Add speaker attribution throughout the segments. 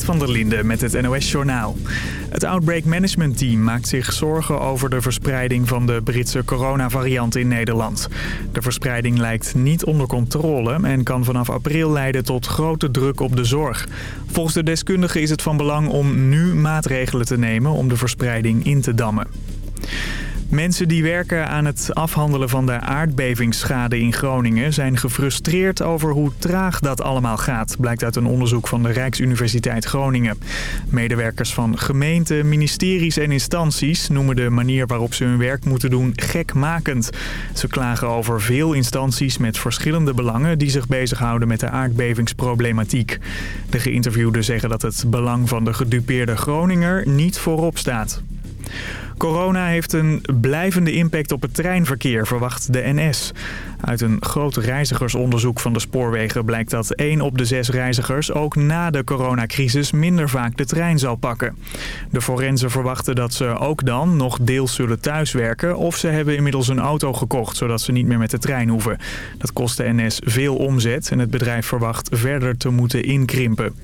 Speaker 1: Van der Linde met het NOS-journaal. Het Outbreak Management Team maakt zich zorgen over de verspreiding van de Britse coronavariant in Nederland. De verspreiding lijkt niet onder controle en kan vanaf april leiden tot grote druk op de zorg. Volgens de deskundigen is het van belang om nu maatregelen te nemen om de verspreiding in te dammen. Mensen die werken aan het afhandelen van de aardbevingsschade in Groningen... zijn gefrustreerd over hoe traag dat allemaal gaat... blijkt uit een onderzoek van de Rijksuniversiteit Groningen. Medewerkers van gemeenten, ministeries en instanties... noemen de manier waarop ze hun werk moeten doen gekmakend. Ze klagen over veel instanties met verschillende belangen... die zich bezighouden met de aardbevingsproblematiek. De geïnterviewden zeggen dat het belang van de gedupeerde Groninger niet voorop staat. Corona heeft een blijvende impact op het treinverkeer, verwacht de NS. Uit een groot reizigersonderzoek van de spoorwegen blijkt dat 1 op de 6 reizigers ook na de coronacrisis minder vaak de trein zal pakken. De forensen verwachten dat ze ook dan nog deels zullen thuiswerken of ze hebben inmiddels een auto gekocht zodat ze niet meer met de trein hoeven. Dat kost de NS veel omzet en het bedrijf verwacht verder te moeten inkrimpen.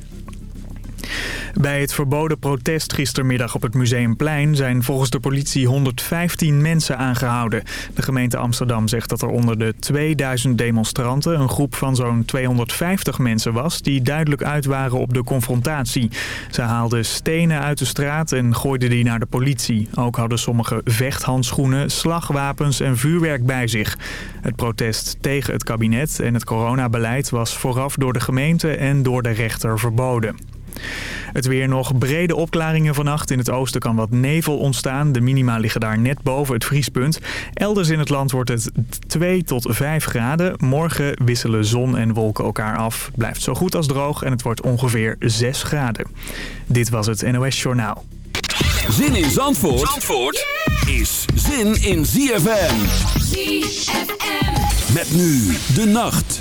Speaker 1: Bij het verboden protest gistermiddag op het Museumplein zijn volgens de politie 115 mensen aangehouden. De gemeente Amsterdam zegt dat er onder de 2000 demonstranten een groep van zo'n 250 mensen was die duidelijk uit waren op de confrontatie. Ze haalden stenen uit de straat en gooiden die naar de politie. Ook hadden sommigen vechthandschoenen, slagwapens en vuurwerk bij zich. Het protest tegen het kabinet en het coronabeleid was vooraf door de gemeente en door de rechter verboden. Het weer nog brede opklaringen vannacht. In het oosten kan wat nevel ontstaan. De minima liggen daar net boven het vriespunt. Elders in het land wordt het 2 tot 5 graden. Morgen wisselen zon en wolken elkaar af. Het blijft zo goed als droog en het wordt ongeveer 6 graden. Dit was het NOS Journaal.
Speaker 2: Zin in Zandvoort, Zandvoort is zin in ZFM. ZFM. Met nu de nacht.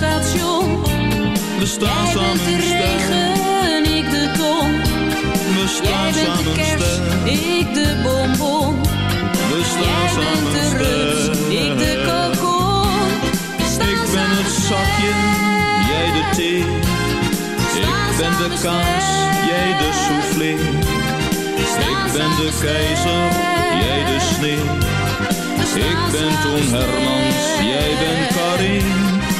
Speaker 3: station.
Speaker 4: We staan
Speaker 3: Jij
Speaker 4: samen
Speaker 3: bent de regen, ik de ton.
Speaker 4: We
Speaker 3: Jij
Speaker 4: staan
Speaker 3: bent de kerst, ik de bonbon.
Speaker 4: We staan
Speaker 3: Jij bent de rust, ik de kokon.
Speaker 4: Ik ben het zakje, jij de thee. Ik ben de kaas, jij de soufflé. Ik ben de keizer, jij de sneeuw. Ik ben Toon Hermans, jij bent Karin.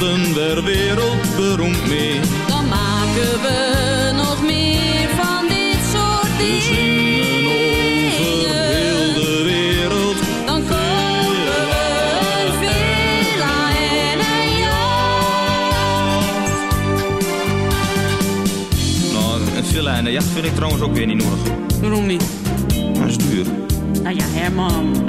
Speaker 4: Worden we wereldberoemd mee.
Speaker 3: dan maken we nog meer van dit soort
Speaker 4: We zingen over heel
Speaker 3: dingen.
Speaker 4: de wereld.
Speaker 3: Dan kopen we een villa en een jacht.
Speaker 4: Nou, een villa en een jacht vind ik trouwens ook weer niet nodig.
Speaker 3: Waarom niet?
Speaker 4: Dat is duur.
Speaker 3: Nou ja, Herman.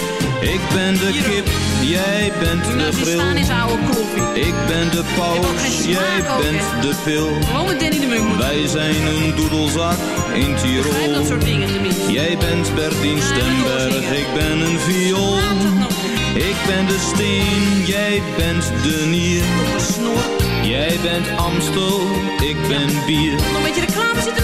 Speaker 4: Ik ben de kip, jij bent
Speaker 3: Nou,
Speaker 4: de
Speaker 3: die
Speaker 4: grill.
Speaker 3: staan is oude koffie.
Speaker 4: Ik ben de paus, jij bent de pil.
Speaker 3: Gewoon met Danny de Munk moeten.
Speaker 4: Wij zijn een doedelzak in
Speaker 3: dat
Speaker 4: Tirol.
Speaker 3: soort dingen tenminste.
Speaker 4: Jij bent Bertien
Speaker 3: Ja,
Speaker 4: Stemberg, ik ben een viool. Ik ben de steen, jij bent de nier. Jij bent Amstel, ik ben bier.
Speaker 3: Nog een beetje reclame zitten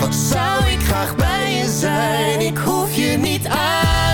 Speaker 5: Wat zou ik graag bij je zijn? Ik hoef je niet uit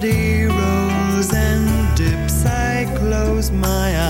Speaker 6: muddy and dips, I close my eyes.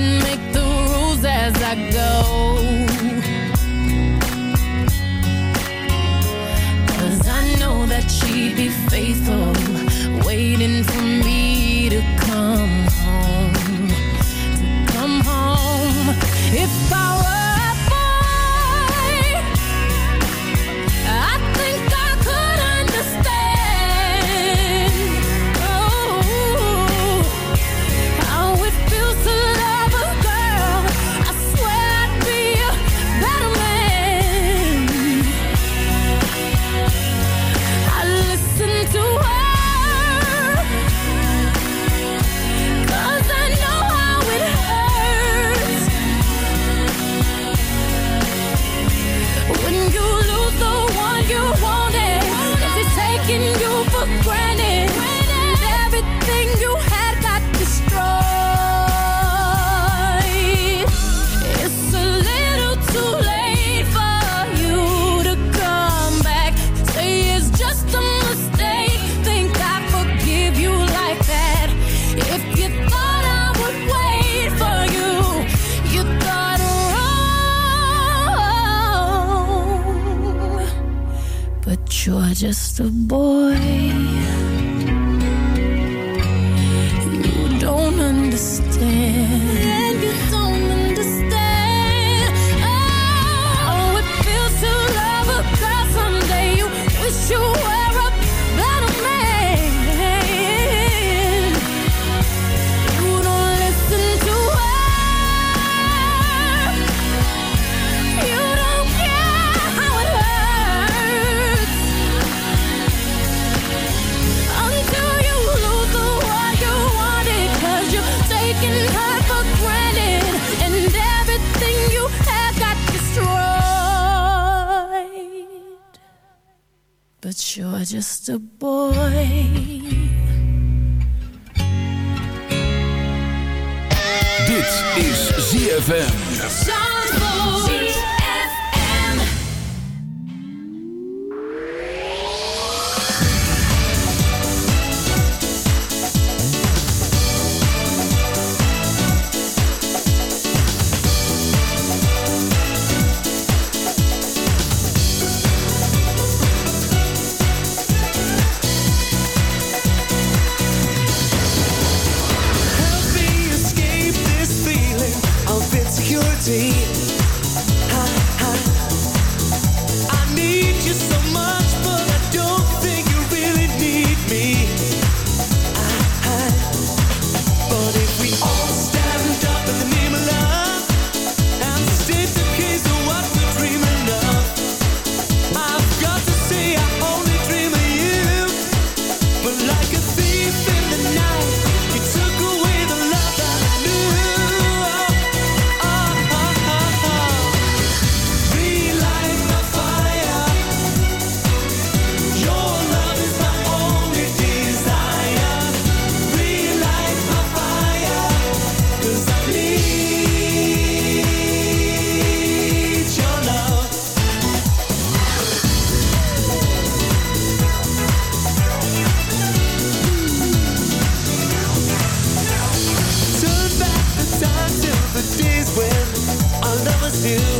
Speaker 7: and make the rules as I go. Cause I know that she'd be faithful, waiting for me just a boy. are just a boy.
Speaker 8: Dit is ZFM.
Speaker 6: you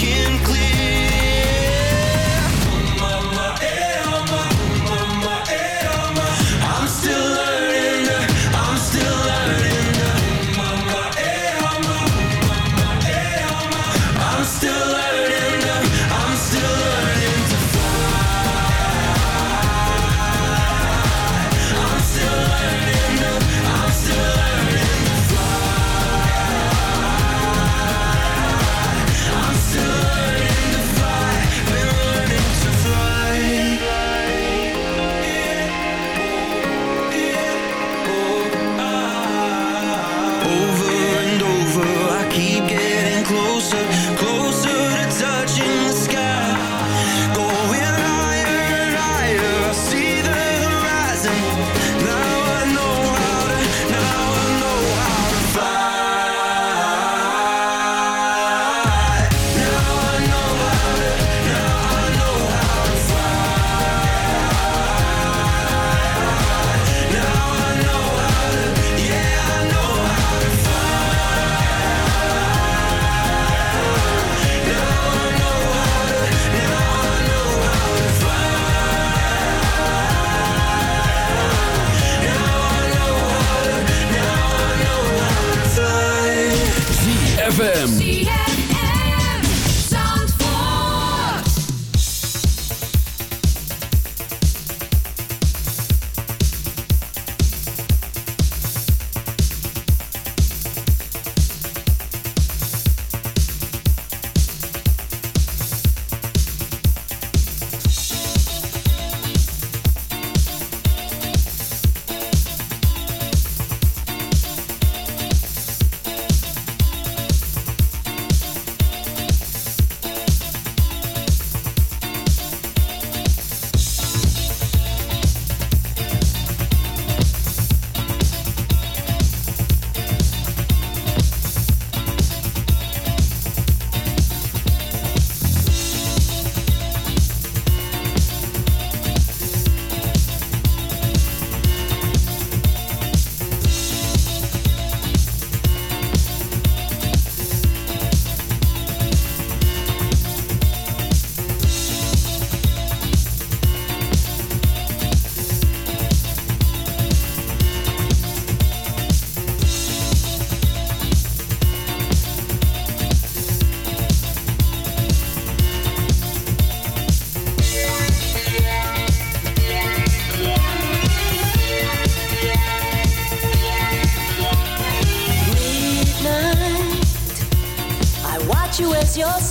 Speaker 9: preciosa.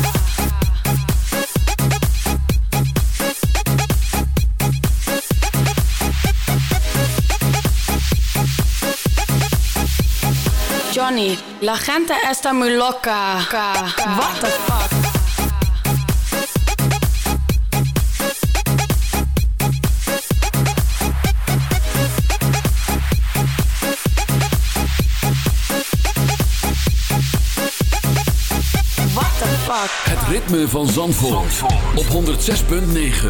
Speaker 10: Johnny, la gente está muy loca. What the fuck? What the fuck?
Speaker 8: Het ritme van Zandvoort, op 106.9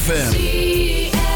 Speaker 8: FM.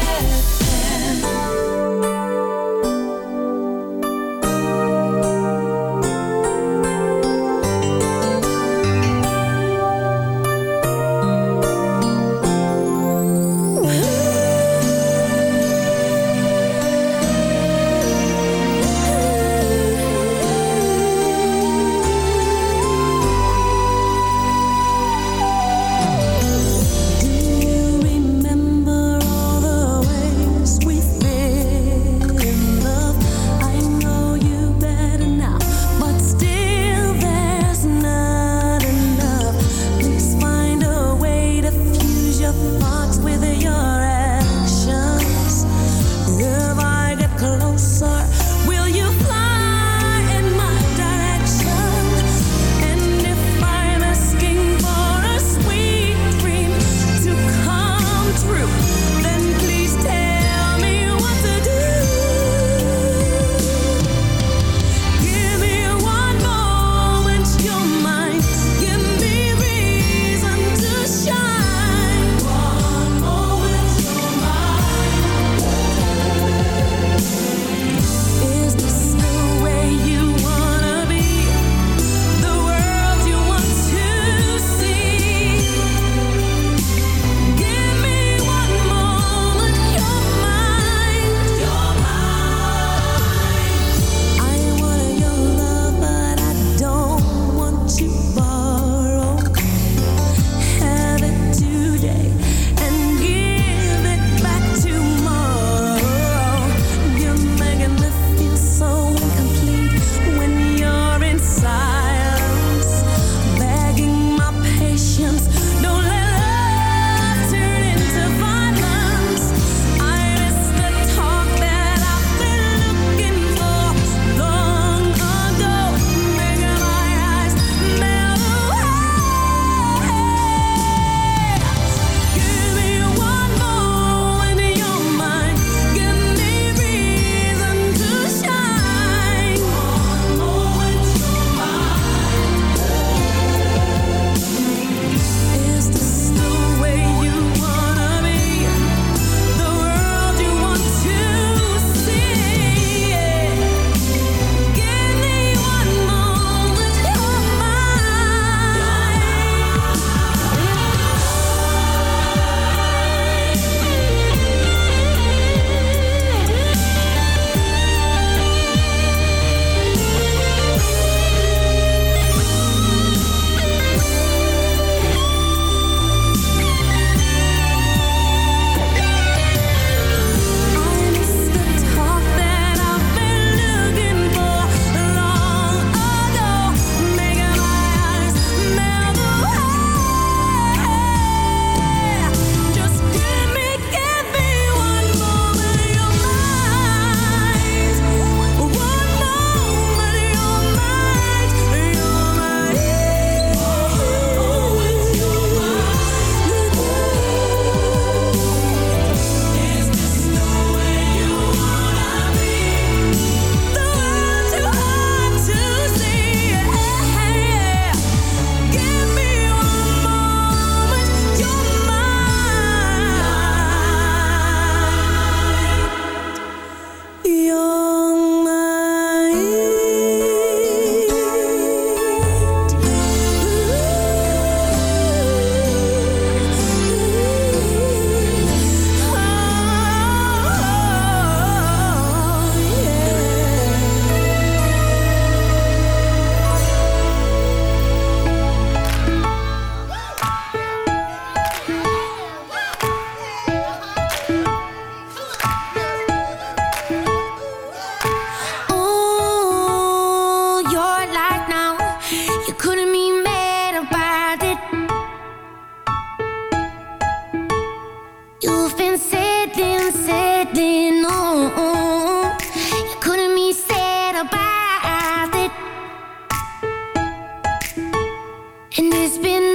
Speaker 11: And it's been